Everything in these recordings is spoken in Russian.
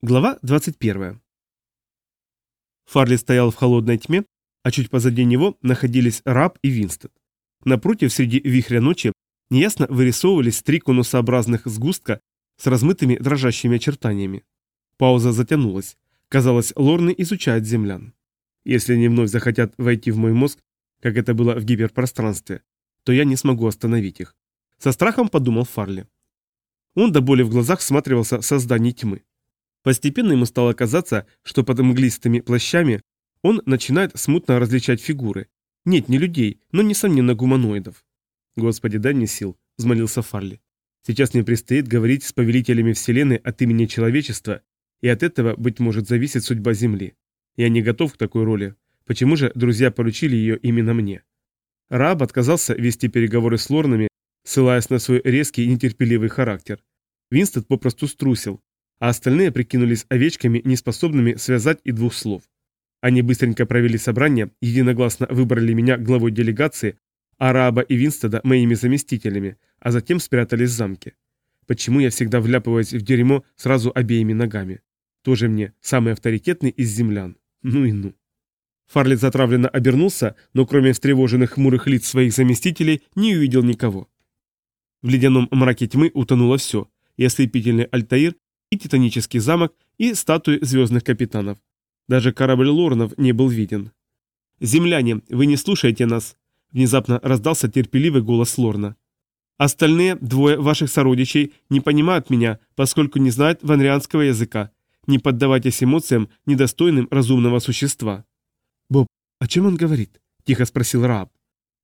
Глава 21. Фарли стоял в холодной тьме, а чуть позади него находились Раб и Винстед. Напротив, среди вихря ночи, неясно вырисовывались три конусообразных сгустка с размытыми дрожащими очертаниями. Пауза затянулась. Казалось, лорны изучают землян. Если они вновь захотят войти в мой мозг, как это было в гиперпространстве, то я не смогу остановить их. Со страхом подумал Фарли. Он до боли в глазах всматривался в создание тьмы. Постепенно ему стало казаться, что под мглистыми плащами он начинает смутно различать фигуры. Нет, не людей, но, несомненно, гуманоидов. «Господи, дай мне сил», — взмолился Фарли. «Сейчас мне предстоит говорить с повелителями Вселенной от имени человечества, и от этого, быть может, зависит судьба Земли. Я не готов к такой роли. Почему же друзья поручили ее именно мне?» Раб отказался вести переговоры с лорнами, ссылаясь на свой резкий и нетерпеливый характер. Винстед попросту струсил, а остальные прикинулись овечками, неспособными связать и двух слов. Они быстренько провели собрание, единогласно выбрали меня главой делегации, а Раба и Винстеда моими заместителями, а затем спрятались в замке. Почему я всегда вляпываюсь в дерьмо сразу обеими ногами? Тоже мне самый авторитетный из землян. Ну и ну. Фарлет затравленно обернулся, но кроме встревоженных хмурых лиц своих заместителей не увидел никого. В ледяном мраке тьмы утонуло все, и ослепительный Альтаир, и Титанический замок, и статуи звездных капитанов. Даже корабль Лорнов не был виден. «Земляне, вы не слушаете нас!» Внезапно раздался терпеливый голос Лорна. «Остальные двое ваших сородичей не понимают меня, поскольку не знают ванрианского языка. Не поддавайтесь эмоциям, недостойным разумного существа». «Боб, о чем он говорит?» – тихо спросил Рааб.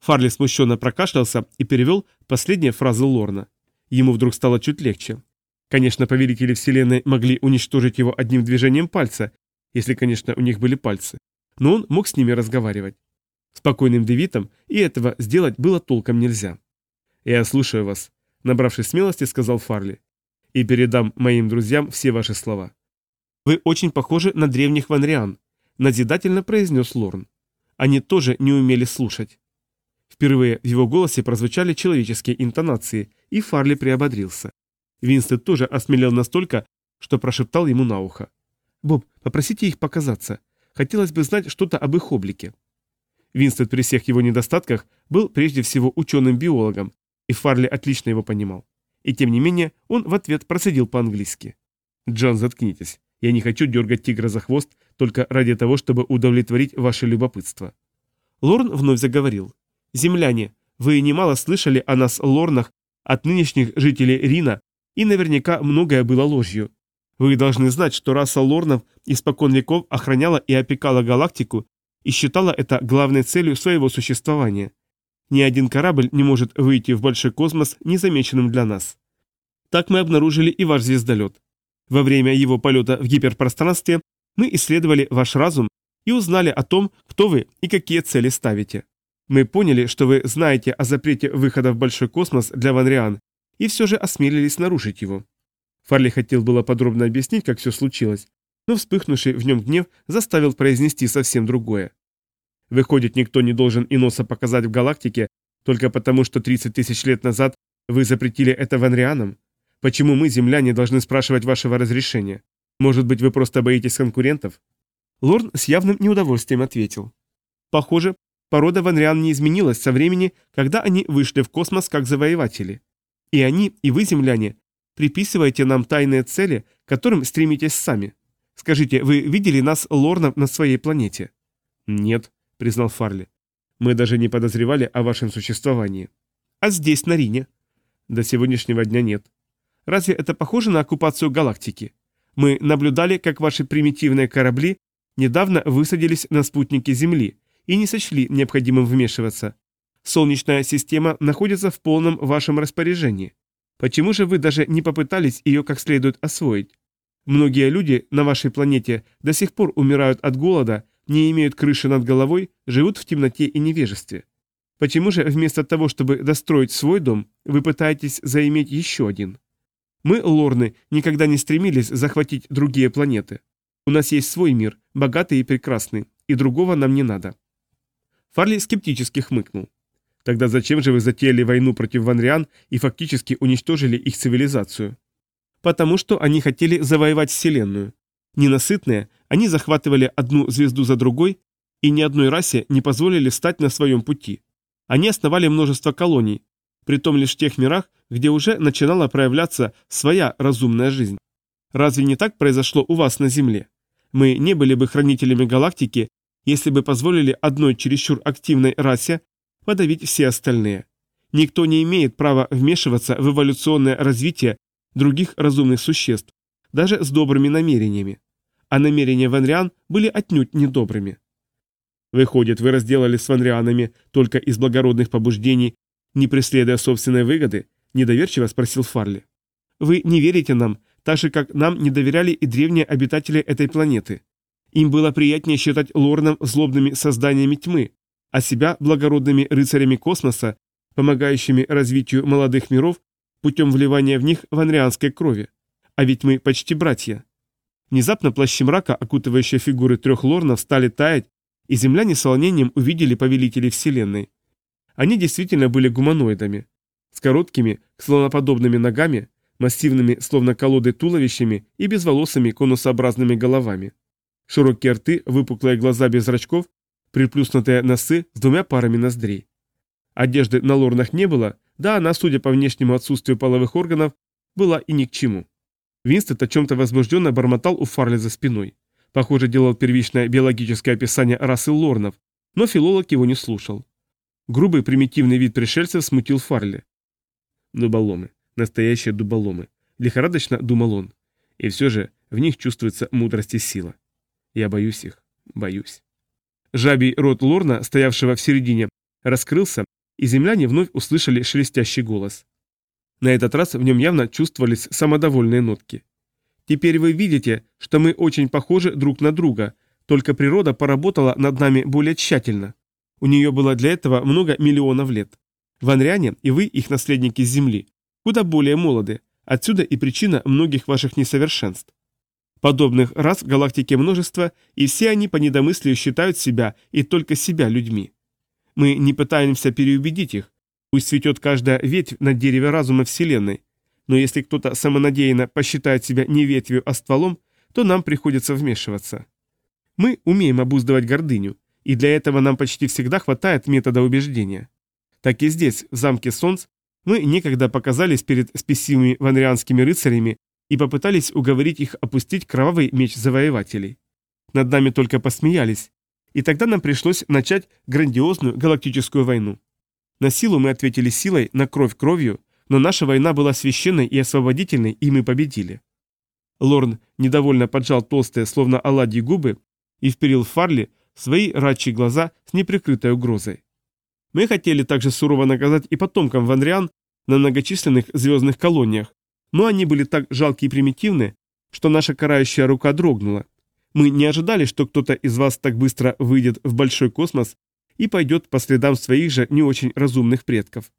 Фарли смущенно прокашлялся и перевел последние фразы Лорна. Ему вдруг стало чуть легче. Конечно, повелители Вселенной могли уничтожить его одним движением пальца, если, конечно, у них были пальцы. Но он мог с ними разговаривать. Спокойным девитом, и этого сделать было толком нельзя. «Я слушаю вас», — набравшись смелости, сказал Фарли. «И передам моим друзьям все ваши слова». «Вы очень похожи на древних ванриан», — назидательно произнес Лорн. Они тоже не умели слушать. Впервые в его голосе прозвучали человеческие интонации, и Фарли приободрился. Винстед тоже осмелел настолько, что прошептал ему на ухо. «Боб, попросите их показаться. Хотелось бы знать что-то об их облике». Винстед при всех его недостатках был прежде всего ученым-биологом, и Фарли отлично его понимал. И тем не менее он в ответ процедил по-английски. «Джон, заткнитесь. Я не хочу дергать тигра за хвост только ради того, чтобы удовлетворить ваше любопытство». Лорн вновь заговорил. «Земляне, вы немало слышали о нас, Лорнах, от нынешних жителей Рина, и наверняка многое было ложью. Вы должны знать, что раса лорнов испокон веков охраняла и опекала галактику и считала это главной целью своего существования. Ни один корабль не может выйти в большой космос незамеченным для нас. Так мы обнаружили и ваш звездолет. Во время его полета в гиперпространстве мы исследовали ваш разум и узнали о том, кто вы и какие цели ставите. Мы поняли, что вы знаете о запрете выхода в большой космос для Ванриан и все же осмелились нарушить его. Фарли хотел было подробно объяснить, как все случилось, но вспыхнувший в нем гнев заставил произнести совсем другое. Выходит, никто не должен и носа показать в галактике только потому, что 30 тысяч лет назад вы запретили это ванрианам? Почему мы, земляне, должны спрашивать вашего разрешения? Может быть, вы просто боитесь конкурентов?» Лорн с явным неудовольствием ответил. «Похоже, порода ванриан не изменилась со времени, когда они вышли в космос как завоеватели. И они, и вы, земляне, приписываете нам тайные цели, к которым стремитесь сами. Скажите, вы видели нас, лорнов, на своей планете?» «Нет», — признал Фарли. «Мы даже не подозревали о вашем существовании». «А здесь, на Рине?» «До сегодняшнего дня нет». «Разве это похоже на оккупацию галактики? Мы наблюдали, как ваши примитивные корабли недавно высадились на спутнике Земли и не сочли необходимым вмешиваться. Солнечная система находится в полном вашем распоряжении. Почему же вы даже не попытались ее как следует освоить? Многие люди на вашей планете до сих пор умирают от голода, не имеют крыши над головой, живут в темноте и невежестве. Почему же вместо того, чтобы достроить свой дом, вы пытаетесь заиметь еще один? Мы, лорны, никогда не стремились захватить другие планеты. У нас есть свой мир, богатый и прекрасный, и другого нам не надо. Фарли скептически хмыкнул. Тогда зачем же вы затеяли войну против ванриан и фактически уничтожили их цивилизацию? Потому что они хотели завоевать Вселенную. Ненасытные, они захватывали одну звезду за другой и ни одной расе не позволили встать на своем пути. Они основали множество колоний, притом лишь в тех мирах, где уже начинала проявляться своя разумная жизнь. Разве не так произошло у вас на Земле? Мы не были бы хранителями галактики, если бы позволили одной чересчур активной расе подавить все остальные. Никто не имеет права вмешиваться в эволюционное развитие других разумных существ, даже с добрыми намерениями. А намерения ванриан были отнюдь недобрыми. Выходит, вы разделались с ванрианами только из благородных побуждений, не преследуя собственной выгоды? Недоверчиво спросил Фарли. Вы не верите нам, так же, как нам не доверяли и древние обитатели этой планеты. Им было приятнее считать лорнов злобными созданиями тьмы, а себя благородными рыцарями космоса, помогающими развитию молодых миров путем вливания в них ванрианской крови. А ведь мы почти братья. Внезапно плащи мрака, окутывающие фигуры трех лорнов, стали таять, и земляне с волнением увидели повелителей Вселенной. Они действительно были гуманоидами, с короткими, слоноподобными ногами, массивными, словно колоды туловищами и безволосыми конусообразными головами. Широкие рты, выпуклые глаза без зрачков, приплюснутые носы с двумя парами ноздрей. Одежды на лорнах не было, да она, судя по внешнему отсутствию половых органов, была и ни к чему. Винстед о чем-то возбужденно бормотал у Фарли за спиной. Похоже, делал первичное биологическое описание расы лорнов, но филолог его не слушал. Грубый примитивный вид пришельцев смутил Фарли. Дуболомы. Настоящие дуболомы. Лихорадочно думал он. И все же в них чувствуется мудрость и сила. Я боюсь их, боюсь. Жабий рот Лорна, стоявшего в середине, раскрылся, и земляне вновь услышали шелестящий голос. На этот раз в нем явно чувствовались самодовольные нотки. «Теперь вы видите, что мы очень похожи друг на друга, только природа поработала над нами более тщательно. У нее было для этого много миллионов лет. Ванряне и вы, их наследники с Земли, куда более молоды, отсюда и причина многих ваших несовершенств. Подобных рас в галактике множество, и все они по недомыслию считают себя и только себя людьми. Мы не пытаемся переубедить их, пусть цветет каждая ветвь на дереве разума Вселенной, но если кто-то самонадеянно посчитает себя не ветвью, а стволом, то нам приходится вмешиваться. Мы умеем обуздывать гордыню, и для этого нам почти всегда хватает метода убеждения. Так и здесь, в замке Солнц, мы некогда показались перед спесивыми ванрианскими рыцарями и попытались уговорить их опустить кровавый меч завоевателей. Над нами только посмеялись, и тогда нам пришлось начать грандиозную галактическую войну. На силу мы ответили силой, на кровь кровью, но наша война была священной и освободительной, и мы победили. Лорн недовольно поджал толстые, словно оладьи губы, и вперил в Фарли свои рачьи глаза с неприкрытой угрозой. Мы хотели также сурово наказать и потомкам Ванриан на многочисленных звездных колониях, но они были так жалки и примитивны, что наша карающая рука дрогнула. Мы не ожидали, что кто-то из вас так быстро выйдет в большой космос и пойдет по следам своих же не очень разумных предков.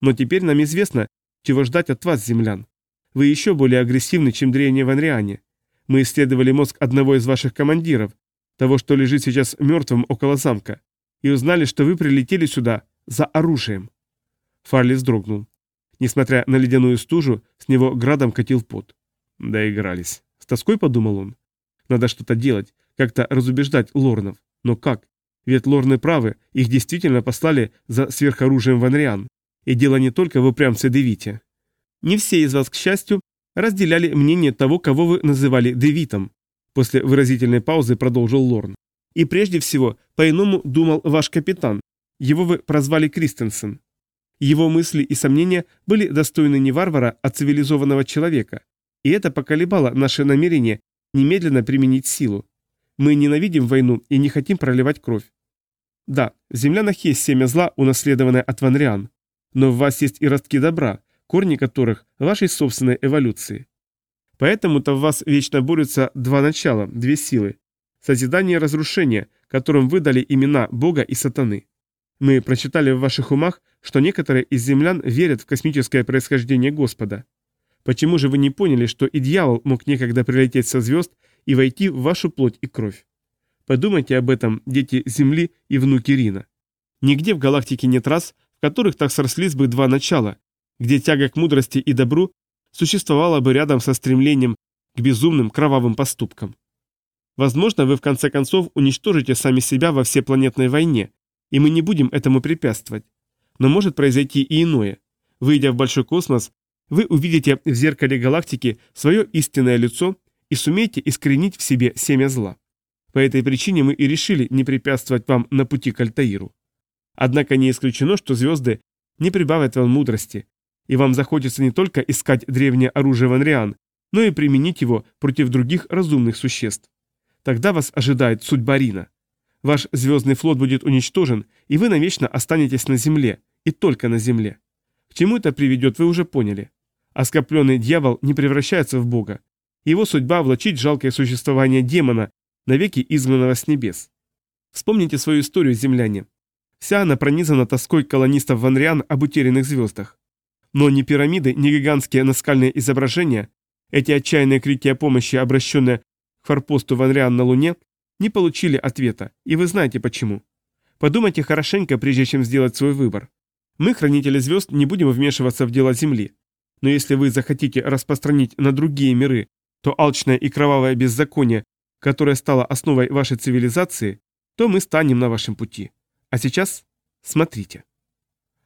Но теперь нам известно, чего ждать от вас, землян. Вы еще более агрессивны, чем древние ванриане. Мы исследовали мозг одного из ваших командиров, того, что лежит сейчас мертвым около замка, и узнали, что вы прилетели сюда за оружием. Фарли вздрогнул. Несмотря на ледяную стужу, с него градом катил пот. Доигрались. С тоской подумал он. Надо что-то делать, как-то разубеждать лорнов. Но как? Ведь лорны правы, их действительно послали за сверхоружием Ванриан. И дело не только в упрямце Девите. Не все из вас, к счастью, разделяли мнение того, кого вы называли Девитом. После выразительной паузы продолжил Лорн. И прежде всего, по-иному думал ваш капитан. Его вы прозвали Кристенсен. Его мысли и сомнения были достойны не варвара, а цивилизованного человека, и это поколебало наше намерение немедленно применить силу. Мы ненавидим войну и не хотим проливать кровь. Да, в землянах есть семя зла, унаследованное от Ванриан, но в вас есть и ростки добра, корни которых – вашей собственной эволюции. Поэтому-то в вас вечно борются два начала, две силы – созидание и разрушение, которым вы дали имена Бога и Сатаны. Мы прочитали в ваших умах, что некоторые из землян верят в космическое происхождение Господа. Почему же вы не поняли, что и дьявол мог некогда прилететь со звезд и войти в вашу плоть и кровь? Подумайте об этом, дети Земли и внуки Рина. Нигде в галактике нет рас, в которых так срослись бы два начала, где тяга к мудрости и добру существовала бы рядом со стремлением к безумным кровавым поступкам. Возможно, вы в конце концов уничтожите сами себя во всепланетной войне, и мы не будем этому препятствовать. Но может произойти и иное. Выйдя в большой космос, вы увидите в зеркале галактики свое истинное лицо и сумеете искоренить в себе семя зла. По этой причине мы и решили не препятствовать вам на пути к Альтаиру. Однако не исключено, что звезды не прибавят вам мудрости, и вам захочется не только искать древнее оружие Ванриан, но и применить его против других разумных существ. Тогда вас ожидает судьба Рина. Ваш звездный флот будет уничтожен, и вы навечно останетесь на Земле, и только на Земле. К чему это приведет, вы уже поняли. Оскопленный дьявол не превращается в Бога. Его судьба – влачить жалкое существование демона, навеки изгнанного с небес. Вспомните свою историю, земляне. Вся она пронизана тоской колонистов Ванриан об утерянных звездах. Но ни пирамиды, ни гигантские наскальные изображения, эти отчаянные крики о помощи, обращенные к форпосту Ванриан на Луне, не получили ответа, и вы знаете почему. Подумайте хорошенько, прежде чем сделать свой выбор. Мы, хранители звезд, не будем вмешиваться в дела Земли. Но если вы захотите распространить на другие миры то алчное и кровавое беззаконие, которое стало основой вашей цивилизации, то мы станем на вашем пути. А сейчас смотрите.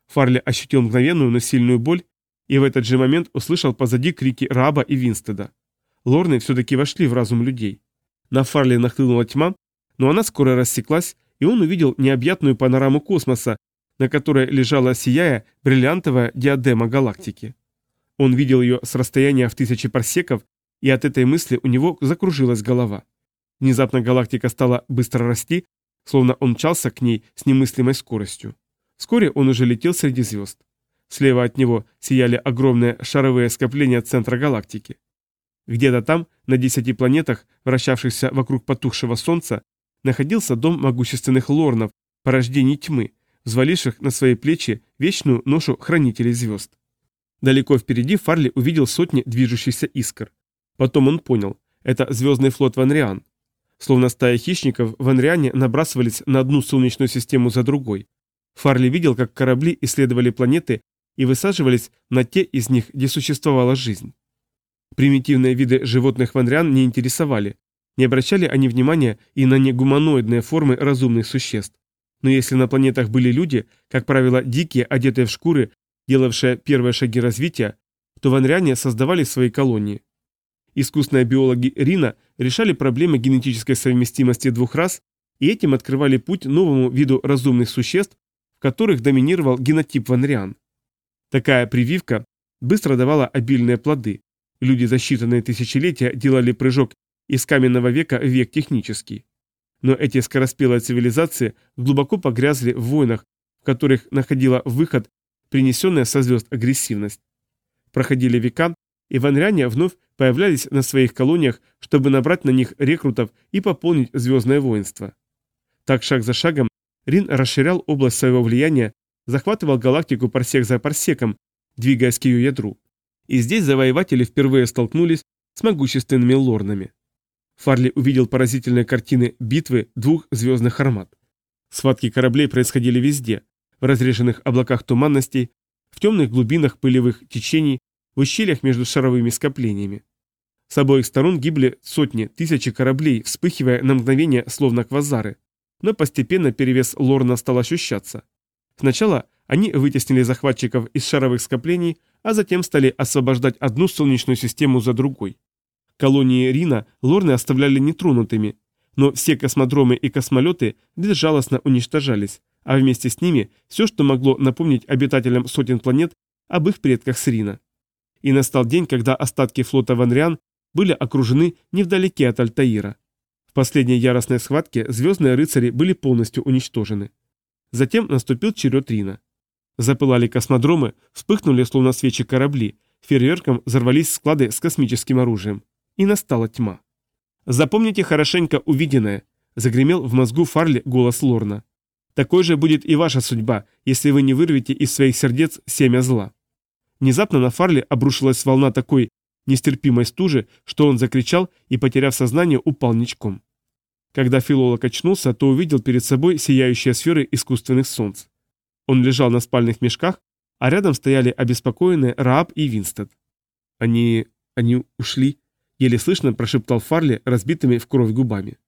Фарли ощутил мгновенную, но сильную боль, и в этот же момент услышал позади крики Раба и Винстеда. Лорны все-таки вошли в разум людей. На Фарли нахлынула тьма, но она скоро рассеклась, и он увидел необъятную панораму космоса, на которой лежала сияя бриллиантовая диадема галактики. Он видел ее с расстояния в тысячи парсеков, и от этой мысли у него закружилась голова. Внезапно галактика стала быстро расти, словно он мчался к ней с немыслимой скоростью. Вскоре он уже летел среди звезд. Слева от него сияли огромные шаровые скопления центра галактики. Где-то там, на десяти планетах, вращавшихся вокруг потухшего Солнца, находился дом могущественных лорнов, порождений тьмы, взваливших на свои плечи вечную ношу хранителей звезд. Далеко впереди Фарли увидел сотни движущихся искр. Потом он понял, это звездный флот Ванриан. Словно стая хищников, Ванриане набрасывались на одну солнечную систему за другой. Фарли видел, как корабли исследовали планеты и высаживались на те из них, где существовала жизнь. Примитивные виды животных ванриан не интересовали, не обращали они внимания и на негуманоидные формы разумных существ. Но если на планетах были люди, как правило, дикие, одетые в шкуры, делавшие первые шаги развития, то ванриане создавали свои колонии. Искусные биологи Рина решали проблемы генетической совместимости двух рас и этим открывали путь новому виду разумных существ, в которых доминировал генотип ванриан. Такая прививка быстро давала обильные плоды. Люди за считанные тысячелетия делали прыжок из каменного века в век технический. Но эти скороспелые цивилизации глубоко погрязли в войнах, в которых находила выход принесенная со звезд агрессивность. Проходили века, и ванряне вновь появлялись на своих колониях, чтобы набрать на них рекрутов и пополнить звездное воинство. Так шаг за шагом Рин расширял область своего влияния, захватывал галактику парсек за парсеком, двигаясь к ее ядру. И здесь завоеватели впервые столкнулись с могущественными лорнами. Фарли увидел поразительные картины битвы двух звездных армат. Схватки кораблей происходили везде, в разреженных облаках туманностей, в темных глубинах пылевых течений, в ущельях между шаровыми скоплениями. С обоих сторон гибли сотни, тысячи кораблей, вспыхивая на мгновение, словно квазары. Но постепенно перевес Лорна стал ощущаться. Сначала они вытеснили захватчиков из шаровых скоплений, а затем стали освобождать одну солнечную систему за другой. Колонии Рина Лорны оставляли нетронутыми, но все космодромы и космолеты безжалостно уничтожались, а вместе с ними все, что могло напомнить обитателям сотен планет об их предках с Рина. И настал день, когда остатки флота Ванриан были окружены невдалеке от Альтаира. В последней яростной схватке звездные рыцари были полностью уничтожены. Затем наступил черед Рина. Запылали космодромы, вспыхнули словно свечи корабли, фейерверком взорвались склады с космическим оружием. И настала тьма. «Запомните хорошенько увиденное», — загремел в мозгу Фарли голос Лорна. «Такой же будет и ваша судьба, если вы не вырвете из своих сердец семя зла». Внезапно на Фарли обрушилась волна такой нестерпимой стужи, что он закричал и, потеряв сознание, упал ничком. Когда филолог очнулся, то увидел перед собой сияющие сферы искусственных солнц. Он лежал на спальных мешках, а рядом стояли обеспокоенные Рааб и Винстед. «Они... они ушли», — еле слышно прошептал Фарли разбитыми в кровь губами.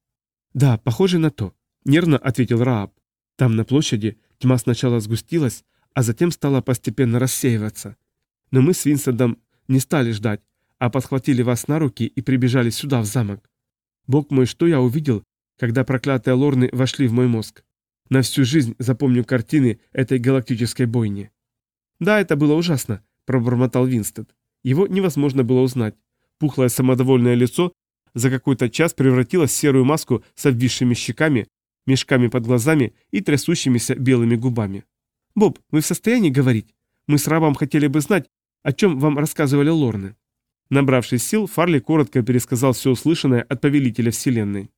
«Да, похоже на то», — нервно ответил Рааб. «Там на площади тьма сначала сгустилась, а затем стала постепенно рассеиваться. Но мы с Винсентом не стали ждать, а подхватили вас на руки и прибежали сюда, в замок. Бог мой, что я увидел, когда проклятые лорны вошли в мой мозг? На всю жизнь запомню картины этой галактической бойни. Да, это было ужасно, пробормотал Винстед. Его невозможно было узнать. Пухлое самодовольное лицо за какой-то час превратилось в серую маску с обвисшими щеками, мешками под глазами и трясущимися белыми губами. «Боб, вы в состоянии говорить? Мы с рабом хотели бы знать, о чем вам рассказывали лорны». Набравшись сил, Фарли коротко пересказал все услышанное от повелителя Вселенной.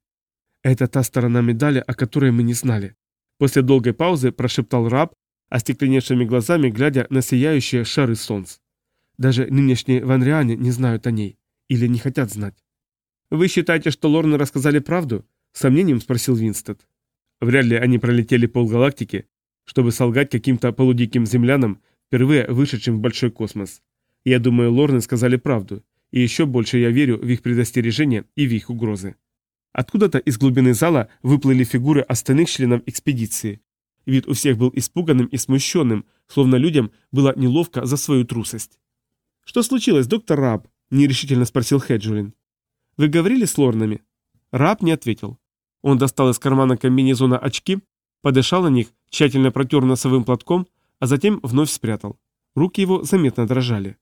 «Это та сторона медали, о которой мы не знали». После долгой паузы прошептал раб, остекленевшими глазами глядя на сияющие шары солнца. Даже нынешние ванриане не знают о ней. Или не хотят знать. «Вы считаете, что Лорны рассказали правду?» — сомнением спросил Винстед. Вряд ли они пролетели полгалактики, чтобы солгать каким-то полудиким землянам, впервые вышедшим в большой космос. Я думаю, Лорны сказали правду, и еще больше я верю в их предостережения и в их угрозы. Откуда-то из глубины зала выплыли фигуры остальных членов экспедиции. Вид у всех был испуганным и смущенным, словно людям было неловко за свою трусость. «Что случилось, доктор Раб?» – нерешительно спросил Хеджулин. «Вы говорили с Лорнами?» Раб не ответил. Он достал из кармана комбинезона очки, подышал на них, тщательно протер носовым платком, а затем вновь спрятал. Руки его заметно дрожали.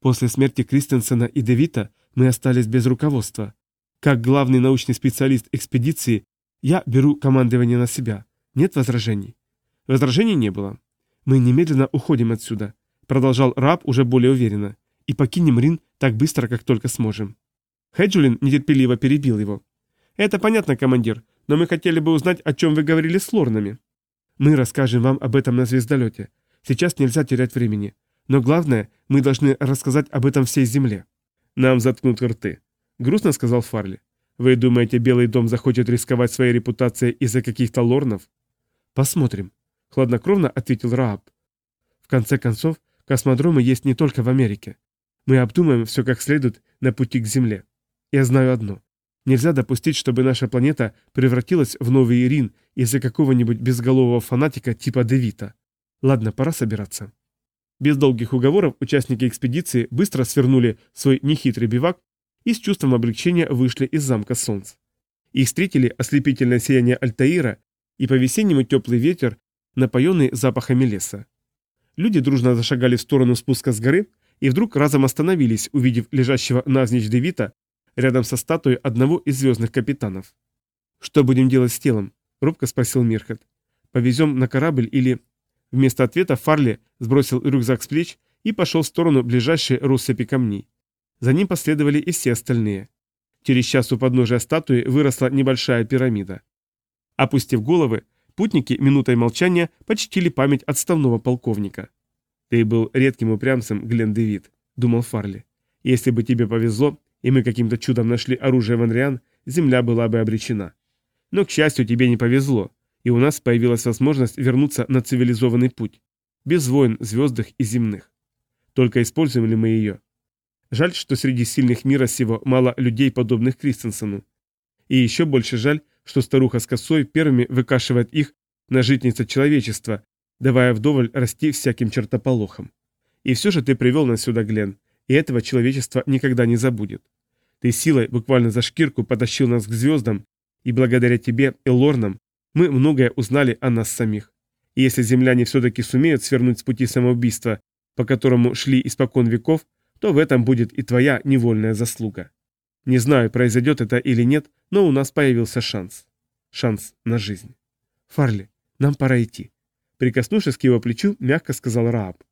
После смерти Кристенсена и Девита мы остались без руководства. Как главный научный специалист экспедиции, я беру командование на себя. Нет возражений? Возражений не было. Мы немедленно уходим отсюда, продолжал раб уже более уверенно, и покинем Рин так быстро, как только сможем. Хеджулин нетерпеливо перебил его. «Это понятно, командир, но мы хотели бы узнать, о чем вы говорили с лорнами». «Мы расскажем вам об этом на звездолете. Сейчас нельзя терять времени. Но главное, мы должны рассказать об этом всей Земле». «Нам заткнут рты», — грустно сказал Фарли. «Вы думаете, Белый дом захочет рисковать своей репутацией из-за каких-то лорнов?» «Посмотрим», — хладнокровно ответил Рааб. «В конце концов, космодромы есть не только в Америке. Мы обдумаем все как следует на пути к Земле. Я знаю одно. Нельзя допустить, чтобы наша планета превратилась в новый Ирин из-за какого-нибудь безголового фанатика типа Девита. Ладно, пора собираться. Без долгих уговоров участники экспедиции быстро свернули свой нехитрый бивак и с чувством облегчения вышли из замка Солнц. Их встретили ослепительное сияние Альтаира и по-весеннему теплый ветер, напоенный запахами леса. Люди дружно зашагали в сторону спуска с горы и вдруг разом остановились, увидев лежащего навзничь Девита рядом со статуей одного из звездных капитанов. «Что будем делать с телом?» – робко спросил Мирхат. «Повезем на корабль или...» Вместо ответа Фарли сбросил рюкзак с плеч и пошел в сторону ближайшей россыпи камней. За ним последовали и все остальные. Через час у подножия статуи выросла небольшая пирамида. Опустив головы, путники минутой молчания почтили память отставного полковника. «Ты был редким упрямцем, Глен Девид», — думал Фарли. «Если бы тебе повезло, и мы каким-то чудом нашли оружие Ванриан, земля была бы обречена. Но, к счастью, тебе не повезло и у нас появилась возможность вернуться на цивилизованный путь, без войн звездных и земных. Только используем ли мы ее? Жаль, что среди сильных мира сего мало людей, подобных Кристенсену. И еще больше жаль, что старуха с косой первыми выкашивает их на житница человечества, давая вдоволь расти всяким чертополохом. И все же ты привел нас сюда, Глен, и этого человечество никогда не забудет. Ты силой буквально за шкирку потащил нас к звездам, и благодаря тебе и Лорнам мы многое узнали о нас самих. И если земляне все-таки сумеют свернуть с пути самоубийства, по которому шли испокон веков, то в этом будет и твоя невольная заслуга. Не знаю, произойдет это или нет, но у нас появился шанс. Шанс на жизнь. Фарли, нам пора идти. Прикоснувшись к его плечу, мягко сказал Рааб.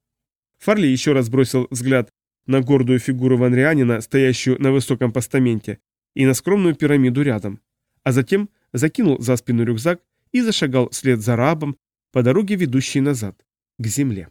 Фарли еще раз бросил взгляд на гордую фигуру ванрианина, стоящую на высоком постаменте, и на скромную пирамиду рядом, а затем закинул за спину рюкзак и зашагал вслед за рабом по дороге, ведущей назад, к земле.